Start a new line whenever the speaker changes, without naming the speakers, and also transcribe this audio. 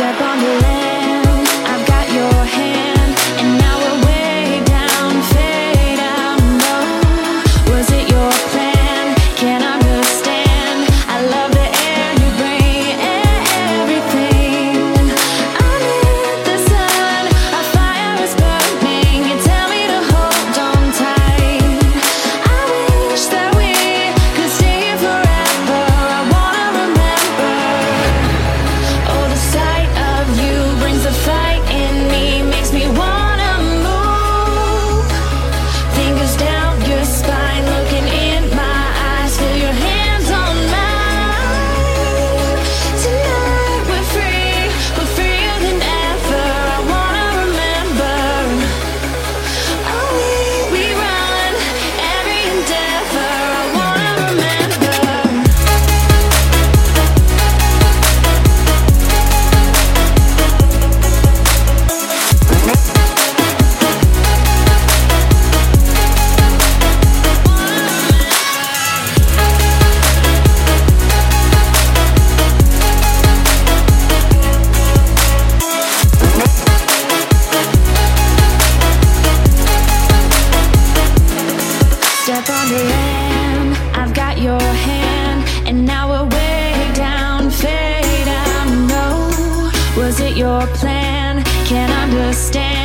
step on the land. my I've got your hand, and now we're way down, fade out. No, was it your plan? Can't understand.